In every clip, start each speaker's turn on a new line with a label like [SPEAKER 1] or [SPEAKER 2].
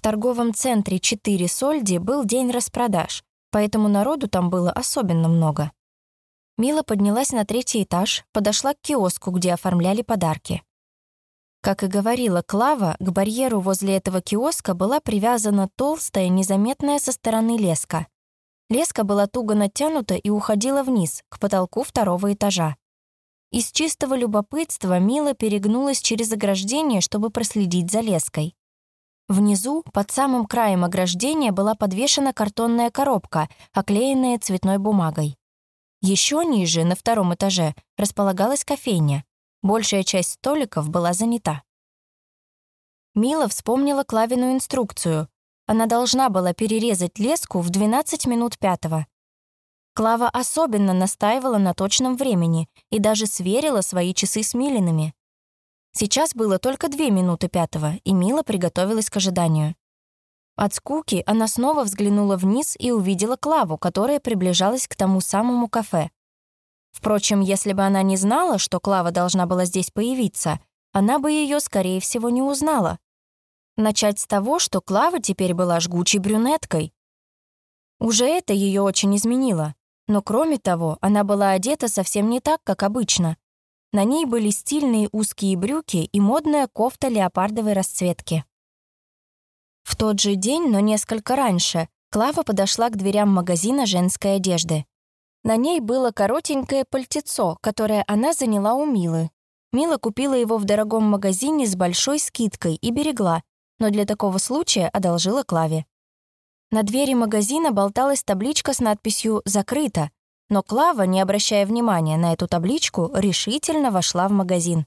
[SPEAKER 1] В торговом центре 4 Сольди был день распродаж, поэтому народу там было особенно много. Мила поднялась на третий этаж, подошла к киоску, где оформляли подарки. Как и говорила Клава, к барьеру возле этого киоска была привязана толстая, незаметная со стороны леска. Леска была туго натянута и уходила вниз, к потолку второго этажа. Из чистого любопытства Мила перегнулась через ограждение, чтобы проследить за леской. Внизу, под самым краем ограждения, была подвешена картонная коробка, оклеенная цветной бумагой. Еще ниже, на втором этаже, располагалась кофейня. Большая часть столиков была занята. Мила вспомнила Клавину инструкцию. Она должна была перерезать леску в 12 минут пятого. Клава особенно настаивала на точном времени и даже сверила свои часы с Милиными. Сейчас было только две минуты пятого, и Мила приготовилась к ожиданию. От скуки она снова взглянула вниз и увидела Клаву, которая приближалась к тому самому кафе. Впрочем, если бы она не знала, что Клава должна была здесь появиться, она бы ее, скорее всего, не узнала. Начать с того, что Клава теперь была жгучей брюнеткой. Уже это ее очень изменило. Но кроме того, она была одета совсем не так, как обычно. На ней были стильные узкие брюки и модная кофта леопардовой расцветки. В тот же день, но несколько раньше, Клава подошла к дверям магазина женской одежды. На ней было коротенькое пальтецо, которое она заняла у Милы. Мила купила его в дорогом магазине с большой скидкой и берегла, но для такого случая одолжила Клаве. На двери магазина болталась табличка с надписью «Закрыто», но Клава, не обращая внимания на эту табличку, решительно вошла в магазин.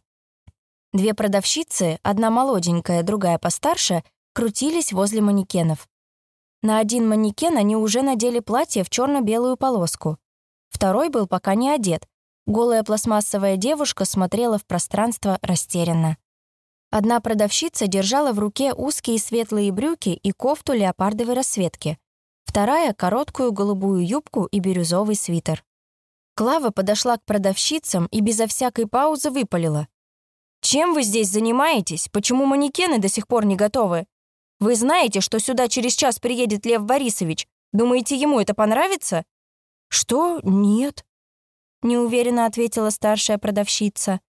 [SPEAKER 1] Две продавщицы, одна молоденькая, другая постарше, крутились возле манекенов. На один манекен они уже надели платье в черно белую полоску. Второй был пока не одет. Голая пластмассовая девушка смотрела в пространство растерянно. Одна продавщица держала в руке узкие светлые брюки и кофту леопардовой расцветки. Вторая — короткую голубую юбку и бирюзовый свитер. Клава подошла к продавщицам и безо всякой паузы выпалила. «Чем вы здесь занимаетесь? Почему манекены до сих пор не готовы? Вы знаете, что сюда через час приедет Лев Борисович. Думаете, ему это понравится?» «Что? Нет», — неуверенно ответила старшая продавщица.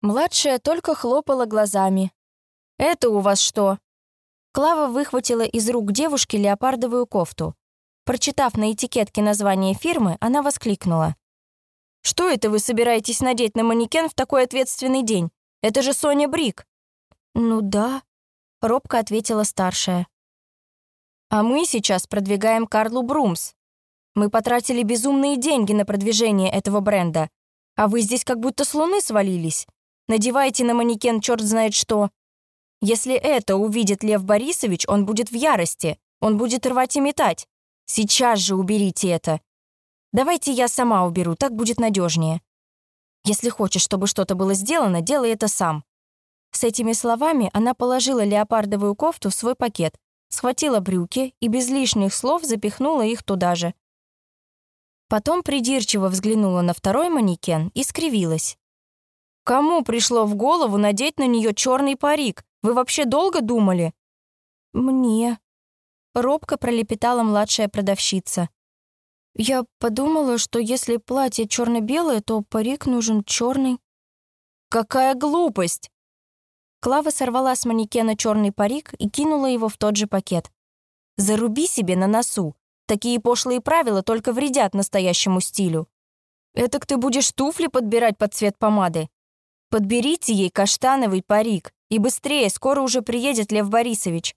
[SPEAKER 1] Младшая только хлопала глазами. «Это у вас что?» Клава выхватила из рук девушки леопардовую кофту. Прочитав на этикетке название фирмы, она воскликнула. «Что это вы собираетесь надеть на манекен в такой ответственный день? Это же Соня Брик!» «Ну да», — робко ответила старшая. «А мы сейчас продвигаем Карлу Брумс. Мы потратили безумные деньги на продвижение этого бренда, а вы здесь как будто с луны свалились. Надевайте на манекен черт знает что. Если это увидит Лев Борисович, он будет в ярости, он будет рвать и метать. Сейчас же уберите это. Давайте я сама уберу, так будет надежнее. Если хочешь, чтобы что-то было сделано, делай это сам. С этими словами она положила леопардовую кофту в свой пакет, схватила брюки и без лишних слов запихнула их туда же. Потом придирчиво взглянула на второй манекен и скривилась. «Кому пришло в голову надеть на нее черный парик? Вы вообще долго думали?» «Мне», — робко пролепетала младшая продавщица. «Я подумала, что если платье черно белое то парик нужен черный». «Какая глупость!» Клава сорвала с манекена черный парик и кинула его в тот же пакет. «Заруби себе на носу. Такие пошлые правила только вредят настоящему стилю. Этак ты будешь туфли подбирать под цвет помады. Подберите ей каштановый парик, и быстрее, скоро уже приедет Лев Борисович.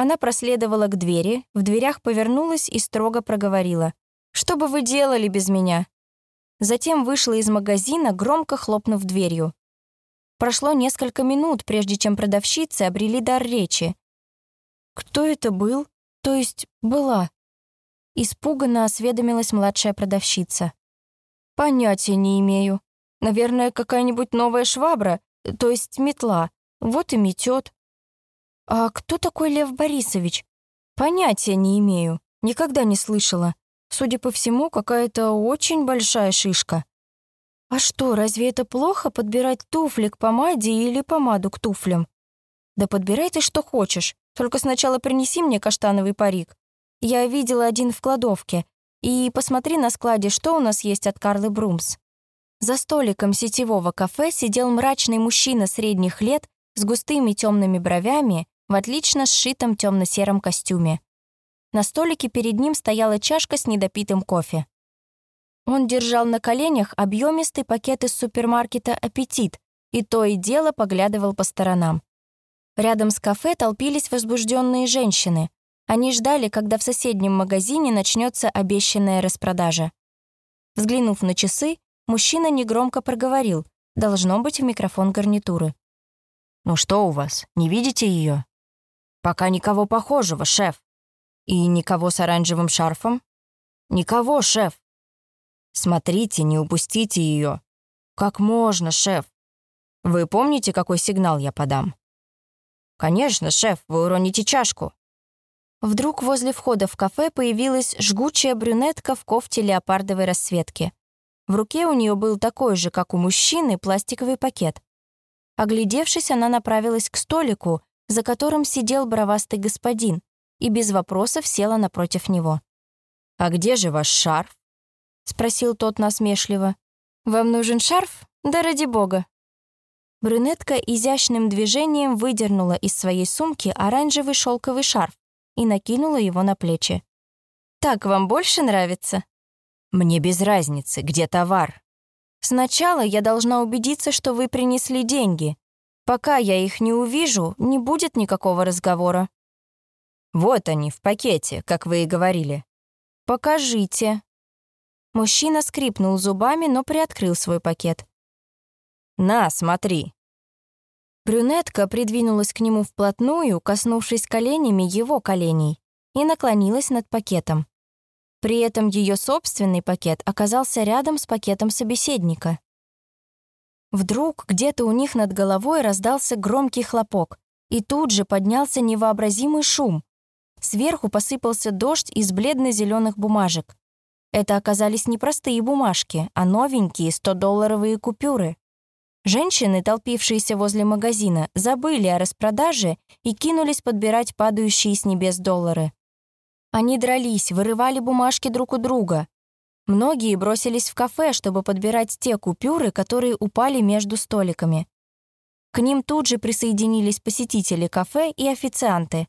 [SPEAKER 1] Она проследовала к двери, в дверях повернулась и строго проговорила. «Что бы вы делали без меня?» Затем вышла из магазина, громко хлопнув дверью. Прошло несколько минут, прежде чем продавщицы обрели дар речи. «Кто это был? То есть была?» Испуганно осведомилась младшая продавщица. «Понятия не имею. Наверное, какая-нибудь новая швабра, то есть метла. Вот и метет». «А кто такой Лев Борисович?» «Понятия не имею. Никогда не слышала. Судя по всему, какая-то очень большая шишка». «А что, разве это плохо подбирать туфли к помаде или помаду к туфлям?» «Да подбирай ты что хочешь, только сначала принеси мне каштановый парик. Я видела один в кладовке. И посмотри на складе, что у нас есть от Карлы Брумс». За столиком сетевого кафе сидел мрачный мужчина средних лет с густыми темными бровями в отлично сшитом темно-сером костюме. На столике перед ним стояла чашка с недопитым кофе. Он держал на коленях объемистый пакет из супермаркета «Аппетит» и то и дело поглядывал по сторонам. Рядом с кафе толпились возбужденные женщины. Они ждали, когда в соседнем магазине начнется обещанная распродажа. Взглянув на часы, мужчина негромко проговорил, должно быть в микрофон гарнитуры.
[SPEAKER 2] «Ну что у вас, не видите ее? «Пока никого похожего, шеф». «И никого с оранжевым шарфом?» «Никого, шеф». Смотрите, не упустите ее. Как можно, шеф? Вы помните, какой сигнал я подам? Конечно, шеф, вы уроните чашку.
[SPEAKER 1] Вдруг возле входа в кафе появилась жгучая брюнетка в кофте леопардовой расцветки. В руке у нее был такой же, как у мужчины, пластиковый пакет. Оглядевшись, она направилась к столику, за которым сидел бровастый господин, и без вопросов села напротив него.
[SPEAKER 2] «А где же ваш шарф?»
[SPEAKER 1] — спросил тот насмешливо. «Вам нужен шарф? Да ради бога!» Брюнетка изящным движением выдернула из своей сумки оранжевый шелковый шарф и накинула его на плечи. «Так вам больше нравится?»
[SPEAKER 2] «Мне без разницы, где товар».
[SPEAKER 1] «Сначала я должна убедиться, что вы принесли деньги. Пока я их не увижу, не будет никакого разговора».
[SPEAKER 2] «Вот они, в пакете, как вы и говорили».
[SPEAKER 1] «Покажите», Мужчина скрипнул зубами, но приоткрыл свой пакет.
[SPEAKER 2] «На, смотри!»
[SPEAKER 1] Брюнетка придвинулась к нему вплотную, коснувшись коленями его коленей, и наклонилась над пакетом. При этом ее собственный пакет оказался рядом с пакетом собеседника. Вдруг где-то у них над головой раздался громкий хлопок, и тут же поднялся невообразимый шум. Сверху посыпался дождь из бледно-зеленых бумажек. Это оказались не простые бумажки, а новенькие 100-долларовые купюры. Женщины, толпившиеся возле магазина, забыли о распродаже и кинулись подбирать падающие с небес доллары. Они дрались, вырывали бумажки друг у друга. Многие бросились в кафе, чтобы подбирать те купюры, которые упали между столиками. К ним тут же присоединились посетители кафе и официанты.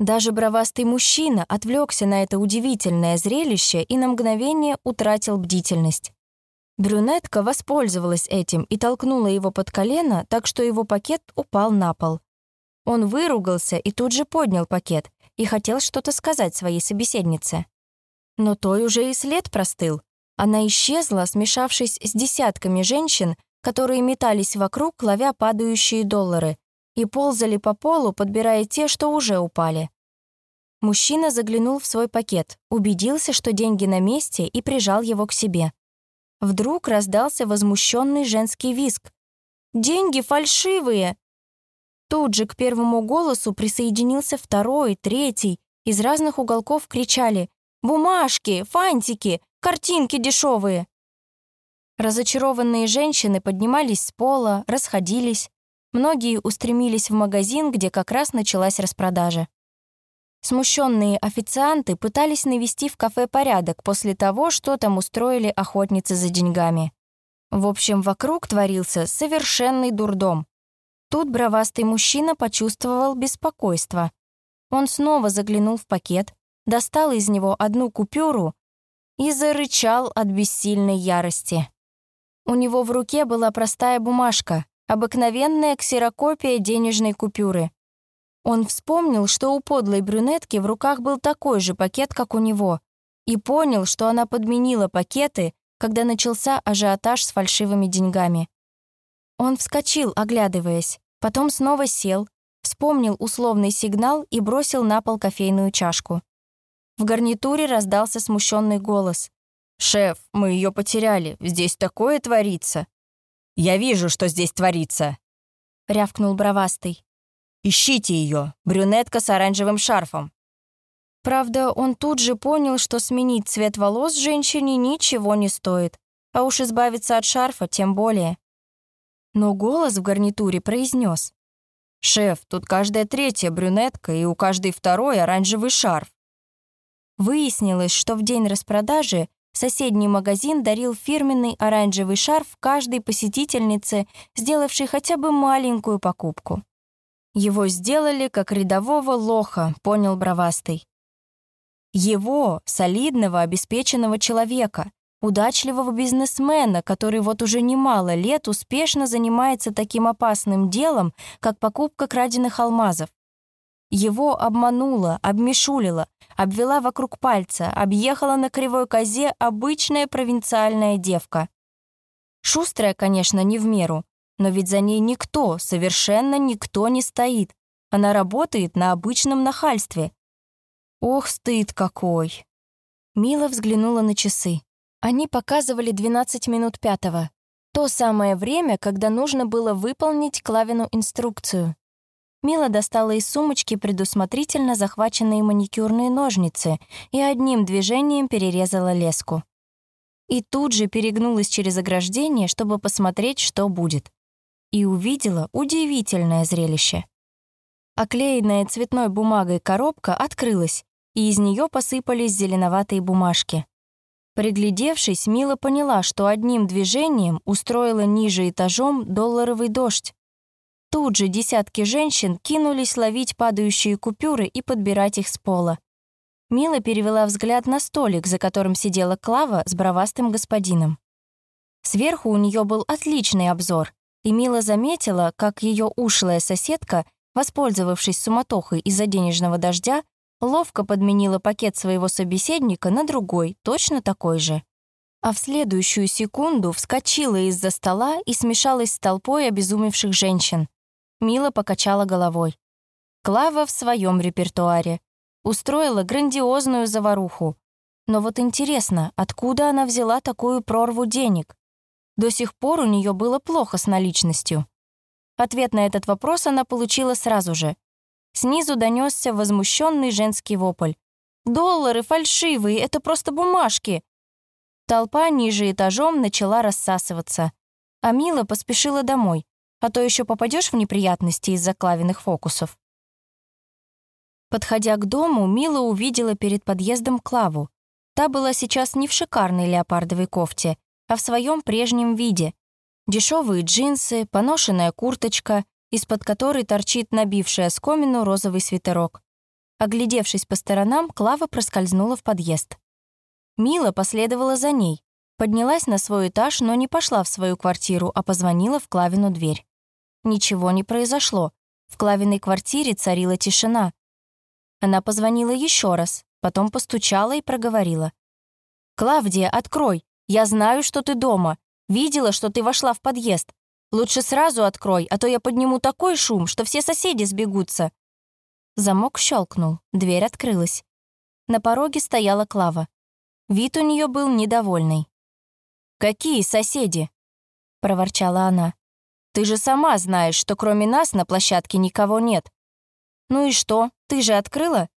[SPEAKER 1] Даже бровастый мужчина отвлекся на это удивительное зрелище и на мгновение утратил бдительность. Брюнетка воспользовалась этим и толкнула его под колено, так что его пакет упал на пол. Он выругался и тут же поднял пакет и хотел что-то сказать своей собеседнице. Но той уже и след простыл. Она исчезла, смешавшись с десятками женщин, которые метались вокруг, ловя падающие доллары, и ползали по полу, подбирая те, что уже упали. Мужчина заглянул в свой пакет, убедился, что деньги на месте, и прижал его к себе. Вдруг раздался возмущенный женский визг. «Деньги фальшивые!» Тут же к первому голосу присоединился второй, третий. Из разных уголков кричали «Бумажки! Фантики! Картинки дешевые!» Разочарованные женщины поднимались с пола, расходились. Многие устремились в магазин, где как раз началась распродажа. Смущенные официанты пытались навести в кафе порядок после того, что там устроили охотницы за деньгами. В общем, вокруг творился совершенный дурдом. Тут бровастый мужчина почувствовал беспокойство. Он снова заглянул в пакет, достал из него одну купюру и зарычал от бессильной ярости. У него в руке была простая бумажка, обыкновенная ксерокопия денежной купюры. Он вспомнил, что у подлой брюнетки в руках был такой же пакет, как у него, и понял, что она подменила пакеты, когда начался ажиотаж с фальшивыми деньгами. Он вскочил, оглядываясь, потом снова сел, вспомнил условный сигнал и бросил на пол кофейную чашку. В гарнитуре раздался смущенный голос. «Шеф, мы ее потеряли. Здесь такое творится».
[SPEAKER 2] «Я вижу, что здесь творится», —
[SPEAKER 1] рявкнул бровастый.
[SPEAKER 2] Ищите ее, брюнетка с оранжевым шарфом».
[SPEAKER 1] Правда, он тут же понял, что сменить цвет волос женщине ничего не стоит, а уж избавиться от шарфа тем более. Но голос в гарнитуре произнес:
[SPEAKER 2] «Шеф, тут каждая третья брюнетка и у каждой второй оранжевый шарф».
[SPEAKER 1] Выяснилось, что в день распродажи соседний магазин дарил фирменный оранжевый шарф каждой посетительнице, сделавшей хотя бы маленькую покупку. Его сделали как рядового лоха, понял бровастый. Его, солидного, обеспеченного человека, удачливого бизнесмена, который вот уже немало лет успешно занимается таким опасным делом, как покупка краденных алмазов. Его обманула, обмешулила, обвела вокруг пальца, объехала на кривой козе обычная провинциальная девка. Шустрая, конечно, не в меру, но ведь за ней никто, совершенно никто не стоит. Она работает на обычном нахальстве. Ох, стыд какой! Мила взглянула на часы. Они показывали 12 минут пятого. То самое время, когда нужно было выполнить Клавину инструкцию. Мила достала из сумочки предусмотрительно захваченные маникюрные ножницы и одним движением перерезала леску. И тут же перегнулась через ограждение, чтобы посмотреть, что будет. И увидела удивительное зрелище. Оклеенная цветной бумагой коробка открылась, и из нее посыпались зеленоватые бумажки. Приглядевшись, Мила поняла, что одним движением устроила ниже этажом долларовый дождь. Тут же десятки женщин кинулись ловить падающие купюры и подбирать их с пола. Мила перевела взгляд на столик, за которым сидела Клава с бровастым господином. Сверху у нее был отличный обзор, и Мила заметила, как ее ушлая соседка, воспользовавшись суматохой из-за денежного дождя, ловко подменила пакет своего собеседника на другой, точно такой же. А в следующую секунду вскочила из-за стола и смешалась с толпой обезумевших женщин. Мила покачала головой. Клава в своем репертуаре. Устроила грандиозную заваруху. Но вот интересно, откуда она взяла такую прорву денег? До сих пор у нее было плохо с наличностью. Ответ на этот вопрос она получила сразу же. Снизу донесся возмущенный женский вопль. «Доллары фальшивые, это просто бумажки!» Толпа ниже этажом начала рассасываться. А Мила поспешила домой, а то еще попадешь в неприятности из-за клавиных фокусов. Подходя к дому, Мила увидела перед подъездом Клаву. Та была сейчас не в шикарной леопардовой кофте, а в своем прежнем виде. Дешевые джинсы, поношенная курточка, из-под которой торчит набивший оскомину розовый свитерок. Оглядевшись по сторонам, Клава проскользнула в подъезд. Мила последовала за ней, поднялась на свой этаж, но не пошла в свою квартиру, а позвонила в Клавину дверь. Ничего не произошло. В Клавиной квартире царила тишина. Она позвонила еще раз, потом постучала и проговорила. «Клавдия, открой! Я знаю, что ты дома. Видела, что ты вошла в подъезд. Лучше сразу открой, а то я подниму такой шум, что все соседи сбегутся». Замок щелкнул, дверь открылась. На пороге стояла Клава. Вид у нее был недовольный. «Какие соседи?» — проворчала она. «Ты же сама знаешь, что кроме нас на площадке никого нет. Ну и что, ты же открыла?»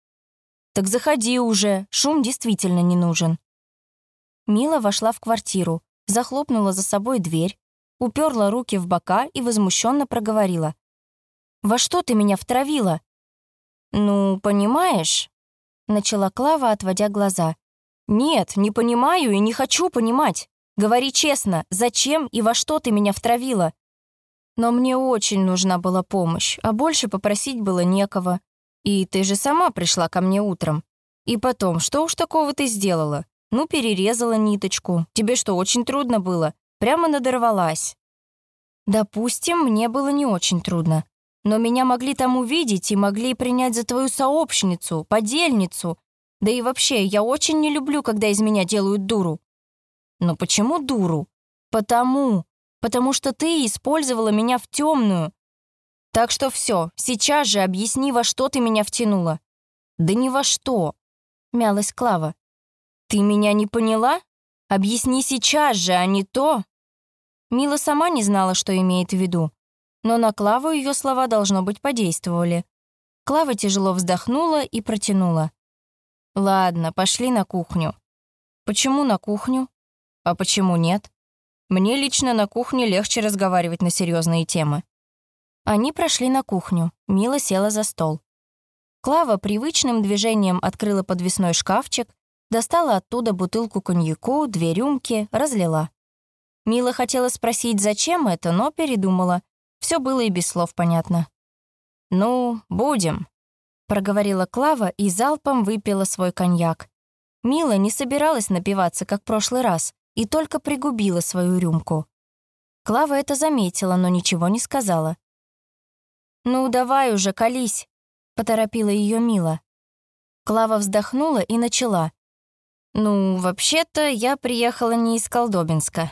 [SPEAKER 1] «Так заходи уже, шум действительно не нужен». Мила вошла в квартиру, захлопнула за собой дверь, уперла руки в бока и возмущенно проговорила. «Во что ты меня втравила?» «Ну, понимаешь?» — начала Клава, отводя глаза. «Нет, не понимаю и не хочу понимать. Говори честно, зачем и во что ты меня втравила?» Но мне очень нужна была помощь, а больше попросить было некого. И ты же сама пришла ко мне утром. И потом, что уж такого ты сделала? Ну, перерезала ниточку. Тебе что, очень трудно было? Прямо надорвалась. Допустим, мне было не очень трудно. Но меня могли там увидеть и могли принять за твою сообщницу, подельницу. Да и вообще, я очень не люблю, когда из меня делают дуру. Но почему дуру? Потому. Потому что ты использовала меня в темную. Так что все, сейчас же объясни, во что ты меня втянула. Да ни во что, мялась Клава. Ты меня не поняла? Объясни сейчас же, а не то, Мила сама не знала, что имеет в виду, но на Клаву ее слова, должно быть, подействовали. Клава тяжело вздохнула и протянула. «Ладно, пошли на кухню». «Почему на кухню? А почему нет? Мне лично на кухне легче разговаривать на серьезные темы». Они прошли на кухню, Мила села за стол. Клава привычным движением открыла подвесной шкафчик, достала оттуда бутылку коньяку, две рюмки, разлила. Мила хотела спросить, зачем это, но передумала. Все было и без слов понятно. «Ну, будем», — проговорила Клава и залпом выпила свой коньяк. Мила не собиралась напиваться, как в прошлый раз, и только пригубила свою рюмку. Клава это заметила, но ничего не сказала. «Ну, давай уже, колись», — поторопила ее Мила. Клава вздохнула и начала. «Ну, вообще-то, я приехала не из Колдобинска.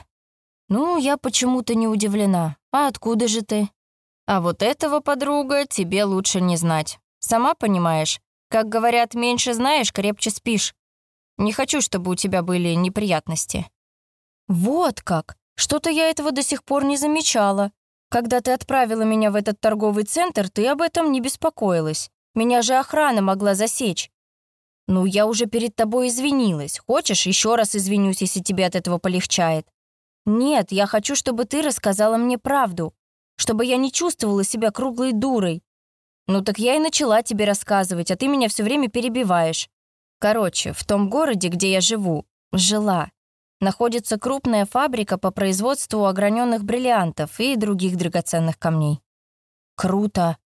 [SPEAKER 1] Ну, я почему-то не удивлена. А откуда же ты?» «А вот этого, подруга, тебе лучше не знать. Сама понимаешь, как говорят, меньше знаешь, крепче спишь. Не хочу, чтобы у тебя были неприятности». «Вот как! Что-то я этого до сих пор не замечала. Когда ты отправила меня в этот торговый центр, ты об этом не беспокоилась. Меня же охрана могла засечь. Ну, я уже перед тобой извинилась. Хочешь, еще раз извинюсь, если тебе от этого полегчает? Нет, я хочу, чтобы ты рассказала мне правду. Чтобы я не чувствовала себя круглой дурой. Ну так я и начала тебе рассказывать, а ты меня все время перебиваешь. Короче, в том городе, где я живу, жила, находится крупная фабрика по производству ограненных бриллиантов и других драгоценных камней. Круто.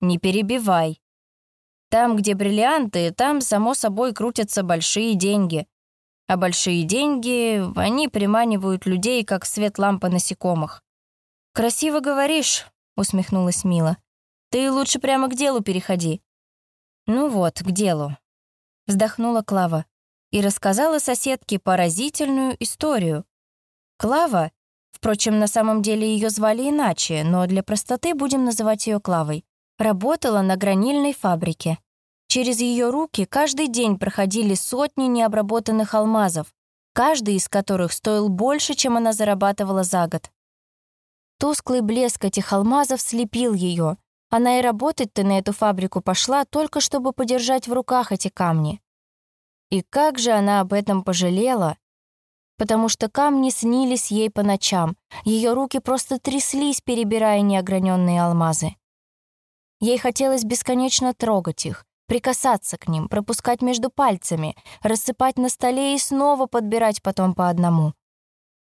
[SPEAKER 1] Не перебивай. Там, где бриллианты, там, само собой, крутятся большие деньги. А большие деньги, они приманивают людей, как свет лампы насекомых. «Красиво говоришь», — усмехнулась Мила. «Ты лучше прямо к делу переходи». «Ну вот, к делу», — вздохнула Клава и рассказала соседке поразительную историю. Клава, впрочем, на самом деле ее звали иначе, но для простоты будем называть ее Клавой, работала на гранильной фабрике. Через ее руки каждый день проходили сотни необработанных алмазов, каждый из которых стоил больше, чем она зарабатывала за год. Тусклый блеск этих алмазов слепил ее. Она и работать-то на эту фабрику пошла только чтобы подержать в руках эти камни. И как же она об этом пожалела, потому что камни снились ей по ночам, ее руки просто тряслись, перебирая неограненные алмазы. Ей хотелось бесконечно трогать их, прикасаться к ним, пропускать между пальцами, рассыпать на столе и снова подбирать потом по одному.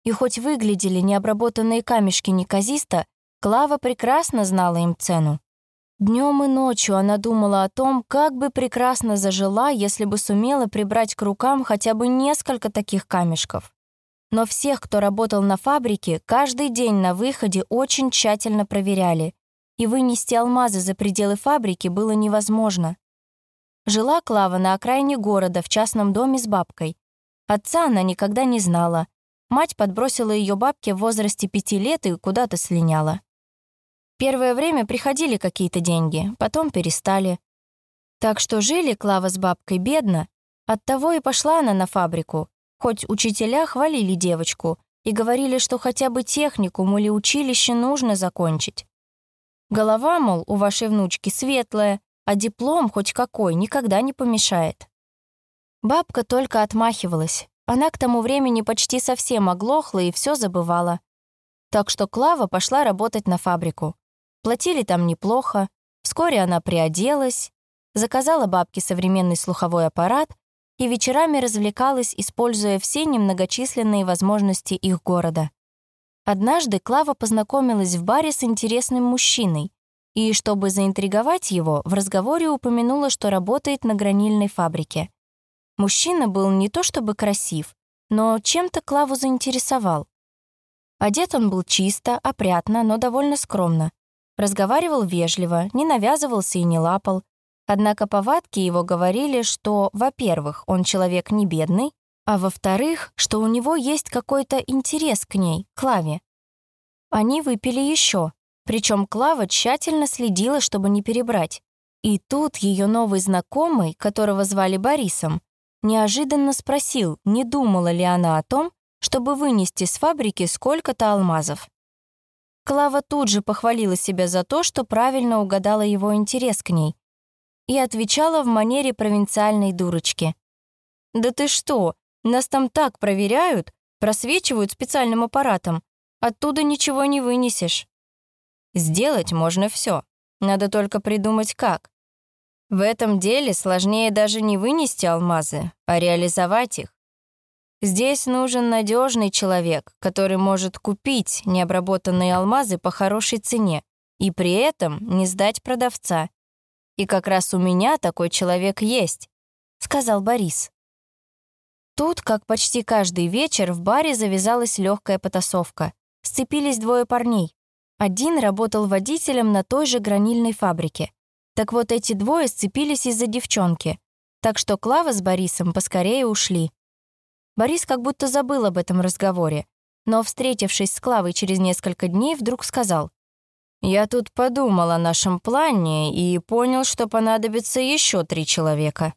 [SPEAKER 1] И хоть выглядели необработанные камешки неказисто, Клава прекрасно знала им цену. Днем и ночью она думала о том, как бы прекрасно зажила, если бы сумела прибрать к рукам хотя бы несколько таких камешков. Но всех, кто работал на фабрике, каждый день на выходе очень тщательно проверяли, и вынести алмазы за пределы фабрики было невозможно. Жила Клава на окраине города в частном доме с бабкой. Отца она никогда не знала. Мать подбросила ее бабке в возрасте пяти лет и куда-то слиняла. Первое время приходили какие-то деньги, потом перестали. Так что жили Клава с бабкой бедно, оттого и пошла она на фабрику, хоть учителя хвалили девочку и говорили, что хотя бы техникум или училище нужно закончить. Голова, мол, у вашей внучки светлая, а диплом хоть какой никогда не помешает. Бабка только отмахивалась. Она к тому времени почти совсем оглохла и все забывала. Так что Клава пошла работать на фабрику. Платили там неплохо. Вскоре она приоделась, заказала бабке современный слуховой аппарат и вечерами развлекалась, используя все немногочисленные возможности их города. Однажды Клава познакомилась в баре с интересным мужчиной, и, чтобы заинтриговать его, в разговоре упомянула, что работает на гранильной фабрике. Мужчина был не то чтобы красив, но чем-то Клаву заинтересовал. Одет он был чисто, опрятно, но довольно скромно. Разговаривал вежливо, не навязывался и не лапал. Однако повадки его говорили, что, во-первых, он человек не бедный, а во-вторых, что у него есть какой-то интерес к ней, Клаве. Они выпили еще, причем Клава тщательно следила, чтобы не перебрать. И тут ее новый знакомый, которого звали Борисом, неожиданно спросил, не думала ли она о том, чтобы вынести с фабрики сколько-то алмазов. Клава тут же похвалила себя за то, что правильно угадала его интерес к ней, и отвечала в манере провинциальной дурочки. «Да ты что, нас там так проверяют, просвечивают специальным аппаратом, оттуда ничего не вынесешь».
[SPEAKER 2] Сделать можно все. Надо только придумать как. В этом деле сложнее даже не вынести алмазы, а реализовать их. Здесь нужен надежный человек, который может купить необработанные алмазы по хорошей цене и при этом не сдать продавца. И как раз у меня такой человек есть, сказал Борис. Тут, как почти каждый вечер, в баре завязалась легкая потасовка. Сцепились двое парней. Один работал водителем на той же гранильной фабрике. Так вот эти двое сцепились из-за девчонки. Так что Клава с Борисом поскорее ушли. Борис как будто забыл об этом разговоре, но, встретившись с Клавой через несколько дней, вдруг сказал, «Я тут подумал о нашем плане и понял, что понадобится еще три человека».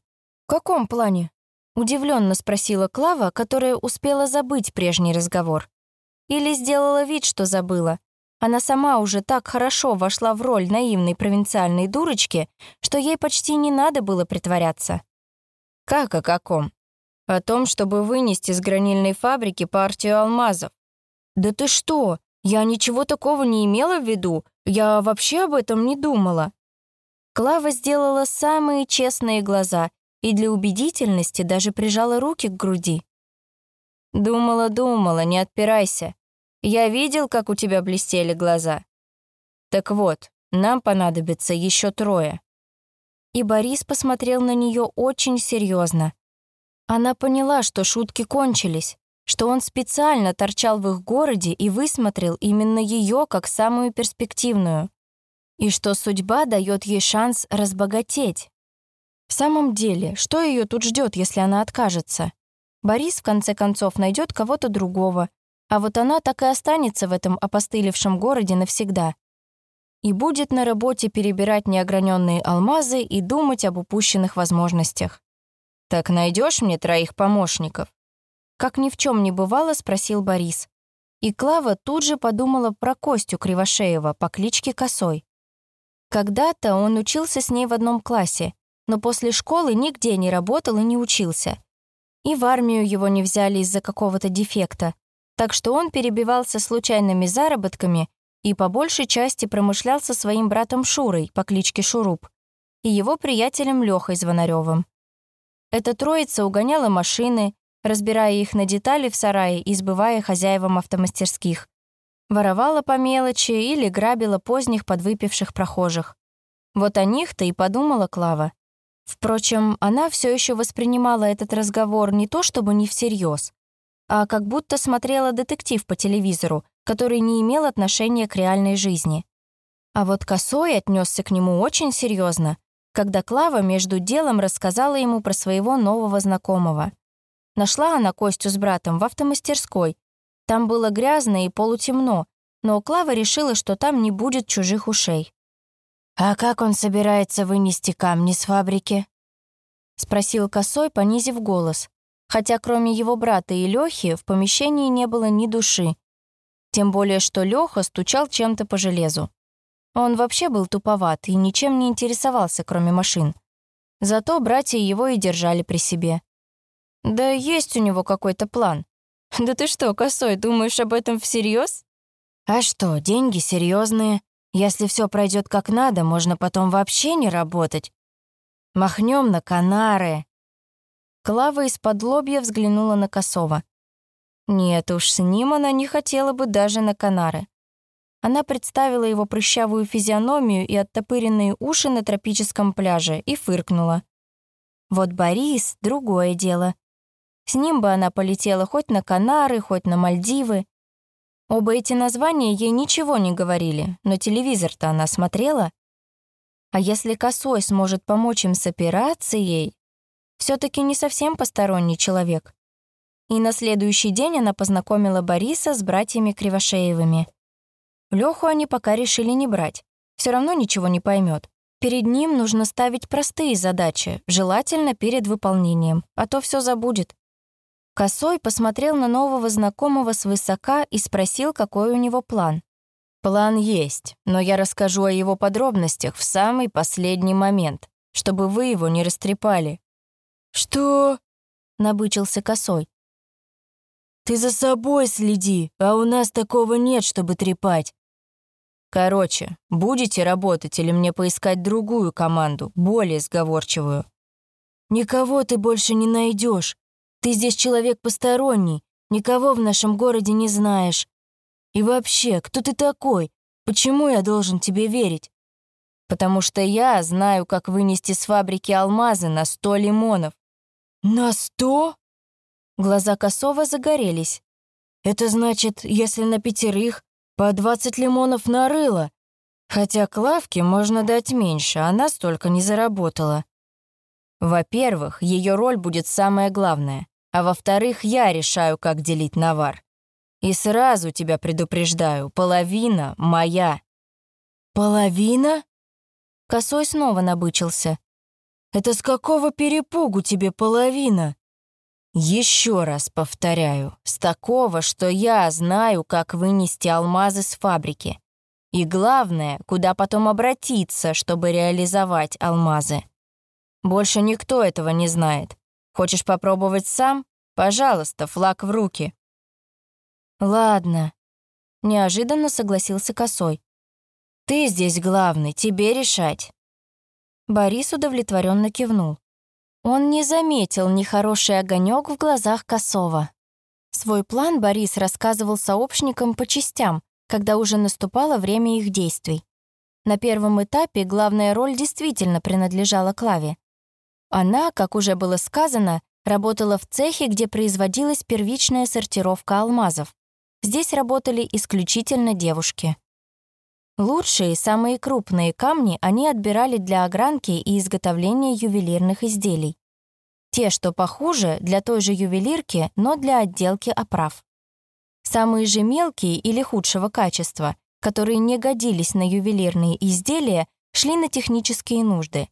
[SPEAKER 2] «В каком плане?» — удивленно спросила Клава, которая успела забыть прежний разговор. Или сделала вид, что забыла. Она сама уже так хорошо вошла в роль наивной провинциальной дурочки, что ей почти не надо было притворяться. «Как о каком?» О том, чтобы вынести с гранильной фабрики партию алмазов. «Да ты что? Я ничего такого не имела в виду. Я вообще об этом не думала». Клава сделала самые честные глаза и для убедительности даже прижала руки к груди. «Думала, думала, не отпирайся. Я видел, как у тебя блестели глаза. Так вот, нам понадобится еще трое». И Борис посмотрел на нее очень серьезно, она поняла, что шутки кончились, что он специально торчал в их городе и высмотрел именно ее как самую перспективную, и что судьба дает ей шанс разбогатеть. В самом деле, что ее тут ждет, если она откажется? Борис, в конце концов, найдет кого-то другого, а вот она так и останется в этом опостылевшем городе навсегда. И будет на работе перебирать неограненные алмазы и думать об упущенных возможностях. «Так найдешь мне троих помощников?» Как ни в чем не бывало, спросил Борис. И Клава тут же подумала про Костю Кривошеева по кличке Косой. Когда-то он учился с ней в одном классе, но после школы нигде не работал и не учился. И в армию его не взяли из-за какого-то дефекта, так что он перебивался случайными заработками и по большей части промышлял со своим братом Шурой по кличке Шуруп и его приятелем Лёхой Звонарёвым. Эта троица угоняла машины, разбирая их на детали в сарае и сбывая хозяевам автомастерских. Воровала по мелочи или грабила поздних подвыпивших прохожих. Вот о них-то и подумала Клава. Впрочем, она все еще воспринимала этот разговор не то чтобы не всерьез, а как будто смотрела детектив по телевизору, который не имел отношения к реальной жизни. А вот Косой отнесся к нему очень серьезно, когда Клава между делом рассказала ему про своего нового знакомого. Нашла она Костю с братом в автомастерской. Там было грязно и полутемно, но Клава решила, что там не будет чужих ушей. «А как он собирается вынести камни с фабрики?» — спросил Косой, понизив голос, хотя кроме его брата и Лёхи в помещении не было ни души. Тем более, что Лёха стучал чем-то по железу. Он вообще был туповат и ничем не интересовался, кроме машин. Зато братья его и держали при себе. Да есть у него какой-то план. Да ты что, косой, думаешь об этом всерьез? А что, деньги серьезные. Если все пройдет как надо, можно потом вообще не работать. Махнем на Канары. Клава из-под лобья взглянула на Косова. Нет уж, с ним она не хотела бы даже на Канары. Она представила его прыщавую физиономию и оттопыренные уши на тропическом пляже и фыркнула. Вот Борис — другое дело. С ним бы она полетела хоть на Канары, хоть на Мальдивы. Оба эти названия ей ничего не говорили, но телевизор-то она смотрела. А если Косой сможет помочь им с операцией, все таки не совсем посторонний человек. И на следующий день она познакомила Бориса с братьями Кривошеевыми. Леху они пока решили не брать. Все равно ничего не поймет. Перед ним нужно ставить простые задачи, желательно перед выполнением, а то все забудет. Косой посмотрел на нового знакомого свысока и спросил, какой у него план. «План есть, но я расскажу о его подробностях в самый последний момент, чтобы вы его не растрепали». «Что?» — набычился Косой. «Ты за собой следи, а у нас такого нет, чтобы трепать. Короче, будете работать или мне поискать другую команду, более сговорчивую? Никого ты больше не найдешь. Ты здесь человек посторонний, никого в нашем городе не знаешь. И вообще, кто ты такой? Почему я должен тебе верить? Потому что я знаю, как вынести с фабрики алмазы на сто лимонов. На сто? Глаза Косова загорелись. Это значит, если на пятерых по двадцать лимонов нарыло. Хотя Клавке можно дать меньше, она столько не заработала. Во-первых, ее роль будет самая главная, а во-вторых, я решаю, как делить навар. И сразу тебя предупреждаю, половина моя. Половина? Косой снова набычился. Это с какого перепугу тебе половина? Еще раз повторяю, с такого, что я знаю, как вынести алмазы с фабрики. И главное, куда потом обратиться, чтобы реализовать алмазы. Больше никто этого не знает. Хочешь попробовать сам? Пожалуйста, флаг в руки. Ладно. Неожиданно согласился Косой. Ты здесь главный, тебе решать. Борис удовлетворенно кивнул. Он не заметил нехороший огонек в глазах Косова. Свой план Борис рассказывал сообщникам по частям, когда уже наступало время их действий. На первом этапе главная роль действительно принадлежала Клаве. Она, как уже было сказано, работала в цехе, где производилась первичная сортировка алмазов. Здесь работали исключительно девушки. Лучшие, самые крупные камни они отбирали для огранки и изготовления ювелирных изделий. Те, что похуже, для той же ювелирки, но для отделки оправ. Самые же мелкие или худшего качества, которые не годились на ювелирные изделия, шли на технические нужды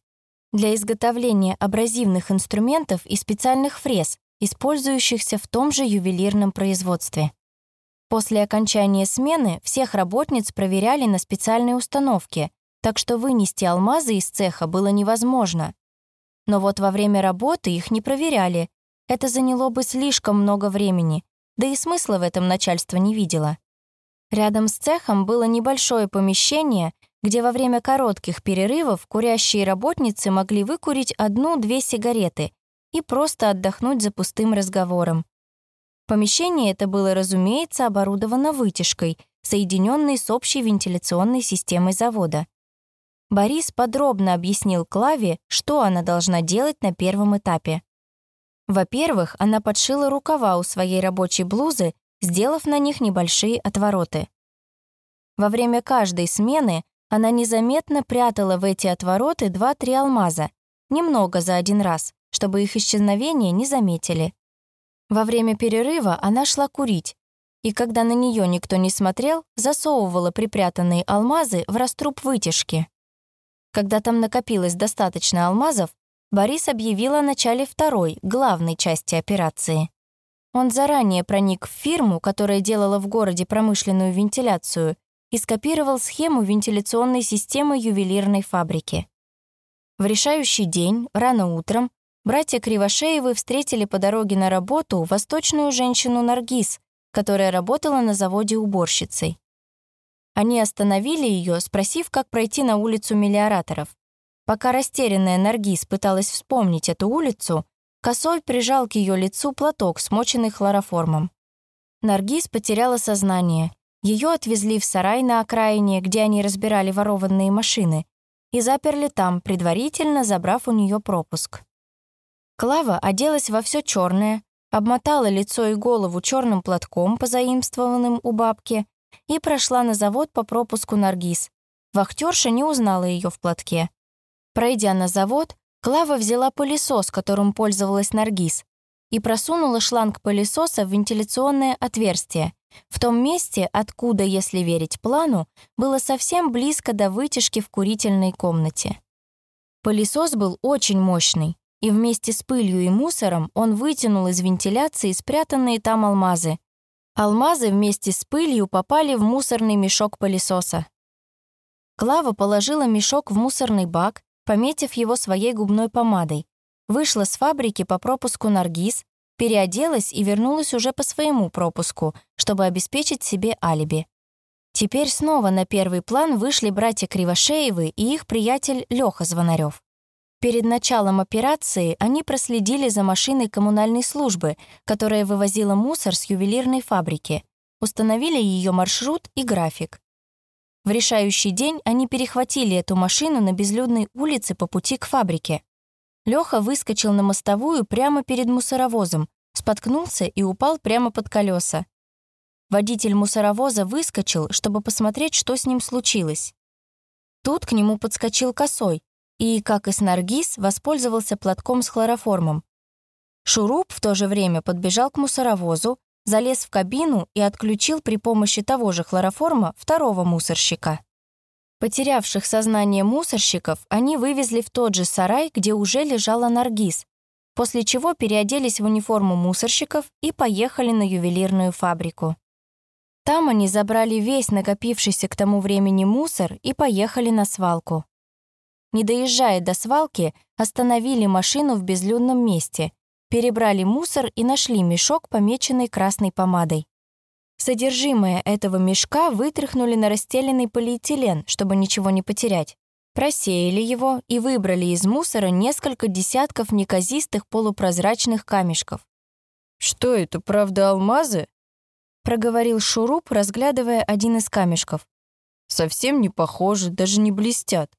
[SPEAKER 2] для изготовления абразивных инструментов и специальных фрез, использующихся в том же ювелирном производстве. После окончания смены всех работниц проверяли на специальной установке, так что вынести алмазы из цеха было невозможно. Но вот во время работы их не проверяли. Это заняло бы слишком много времени, да и смысла в этом начальство не видело. Рядом с цехом было небольшое помещение, где во время коротких перерывов курящие работницы могли выкурить одну-две сигареты и просто отдохнуть за пустым разговором. Помещение это было, разумеется, оборудовано вытяжкой, соединенной с общей вентиляционной системой завода. Борис подробно объяснил Клаве, что она должна делать на первом этапе. Во-первых, она подшила рукава у своей рабочей блузы, сделав на них небольшие отвороты. Во время каждой смены она незаметно прятала в эти отвороты два-три алмаза, немного за один раз, чтобы их исчезновение не заметили. Во время перерыва она шла курить, и когда на нее никто не смотрел, засовывала припрятанные алмазы в раструб вытяжки. Когда там накопилось достаточно алмазов, Борис объявил о начале второй, главной части операции. Он заранее проник в фирму, которая делала в городе промышленную вентиляцию, и скопировал схему вентиляционной системы ювелирной фабрики. В решающий день, рано утром, братья Кривошеевы встретили по дороге на работу восточную женщину Наргиз, которая работала на заводе уборщицей. Они остановили ее, спросив, как пройти на улицу мелиораторов. Пока растерянная Наргиз пыталась вспомнить эту улицу, Косой прижал к ее лицу платок, смоченный хлороформом. Наргиз потеряла сознание ее отвезли в сарай на окраине, где они разбирали ворованные машины, и заперли там, предварительно забрав у нее пропуск. Клава оделась во все черное, обмотала лицо и голову черным платком, позаимствованным у бабки, и прошла на завод по пропуску Наргиз. Вахтерша не узнала ее в платке. Пройдя на завод, Клава взяла пылесос, которым пользовалась Наргиз, и просунула шланг пылесоса в вентиляционное отверстие, в том месте, откуда, если верить плану, было совсем близко до вытяжки в курительной комнате. Пылесос был очень мощный, и вместе с пылью и мусором он вытянул из вентиляции спрятанные там алмазы. Алмазы вместе с пылью попали в мусорный мешок пылесоса. Клава положила мешок в мусорный бак, пометив его своей губной помадой, вышла с фабрики по пропуску Наргиз, переоделась и вернулась уже по своему пропуску, чтобы обеспечить себе алиби.
[SPEAKER 1] Теперь снова на первый план вышли братья Кривошеевы и их приятель Лёха Звонарёв. Перед началом операции они проследили за машиной коммунальной службы, которая вывозила мусор с ювелирной фабрики, установили ее маршрут и график. В решающий день они перехватили эту машину на безлюдной улице по пути к фабрике. Лёха выскочил на мостовую прямо перед мусоровозом, споткнулся и упал прямо под колеса. Водитель мусоровоза выскочил, чтобы посмотреть, что с ним случилось. Тут к нему подскочил косой и, как и с Наргиз, воспользовался платком с хлороформом. Шуруп в то же время подбежал к мусоровозу, залез в кабину и отключил при помощи того же хлороформа второго мусорщика. Потерявших сознание мусорщиков они вывезли в тот же сарай, где уже лежала Наргиз, после чего переоделись в униформу мусорщиков и поехали на ювелирную фабрику. Там они забрали весь накопившийся к тому времени мусор и поехали на свалку. Не доезжая до свалки, остановили машину в безлюдном месте, перебрали мусор и нашли мешок, помеченный красной помадой. Содержимое этого мешка вытряхнули на расстеленный полиэтилен, чтобы ничего не потерять. Просеяли его и выбрали из мусора несколько десятков неказистых полупрозрачных камешков.
[SPEAKER 2] «Что это, правда, алмазы?»
[SPEAKER 1] проговорил Шуруп, разглядывая один из камешков.
[SPEAKER 2] «Совсем не похожи, даже не блестят».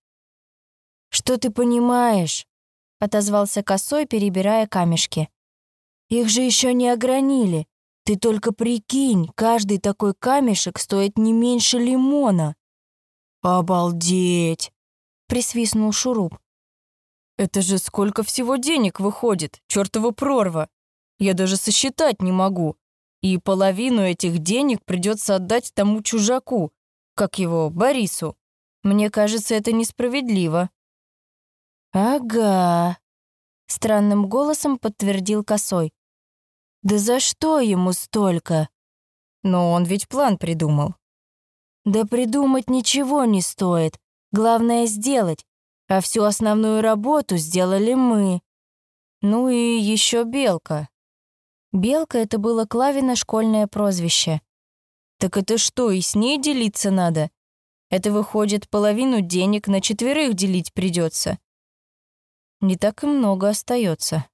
[SPEAKER 1] «Что ты понимаешь?» — отозвался Косой, перебирая камешки. «Их же еще не огранили. Ты только прикинь, каждый такой камешек стоит не меньше лимона».
[SPEAKER 2] «Обалдеть!»
[SPEAKER 1] — присвистнул Шуруп.
[SPEAKER 2] «Это же сколько всего денег выходит, чертова прорва! Я даже сосчитать не могу и половину этих денег придется отдать тому чужаку, как его, Борису. Мне кажется, это несправедливо».
[SPEAKER 1] «Ага», — странным голосом подтвердил Косой. «Да за что ему столько?»
[SPEAKER 2] «Но он ведь план придумал».
[SPEAKER 1] «Да придумать ничего не стоит. Главное — сделать. А всю основную работу сделали мы».
[SPEAKER 2] «Ну и еще Белка»,
[SPEAKER 1] Белка — это было Клавина школьное прозвище.
[SPEAKER 2] «Так это что, и с ней делиться надо? Это выходит, половину денег на четверых делить придется. Не так и много остается.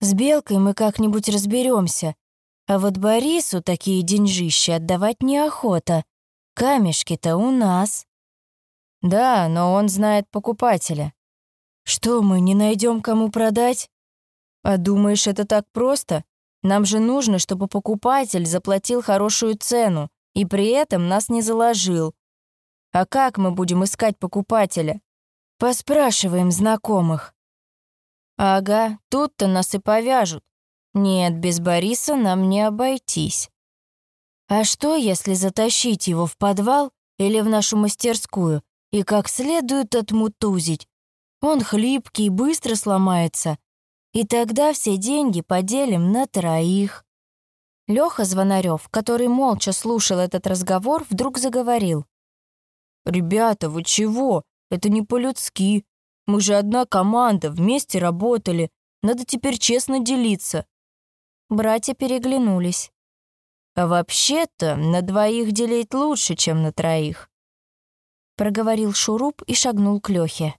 [SPEAKER 1] С Белкой мы как-нибудь разберемся, а вот Борису такие деньжищи отдавать неохота. Камешки-то у нас.
[SPEAKER 2] Да, но он знает покупателя.
[SPEAKER 1] Что, мы не найдем кому продать?
[SPEAKER 2] А думаешь, это так просто? Нам же нужно, чтобы покупатель заплатил хорошую цену и при этом нас не заложил. А как мы будем искать покупателя?
[SPEAKER 1] Поспрашиваем знакомых.
[SPEAKER 2] Ага, тут-то нас и повяжут. Нет, без Бориса нам не обойтись.
[SPEAKER 1] А что, если затащить его в подвал или в нашу мастерскую и как следует отмутузить? Он хлипкий, быстро сломается, и тогда все деньги поделим на троих». Лёха Звонарёв, который молча слушал этот разговор, вдруг заговорил.
[SPEAKER 2] «Ребята, вы чего? Это не по-людски. Мы же одна команда, вместе работали. Надо теперь честно делиться».
[SPEAKER 1] Братья переглянулись.
[SPEAKER 2] «А вообще-то на двоих делить лучше, чем на троих»,
[SPEAKER 1] проговорил Шуруп и шагнул к Лёхе.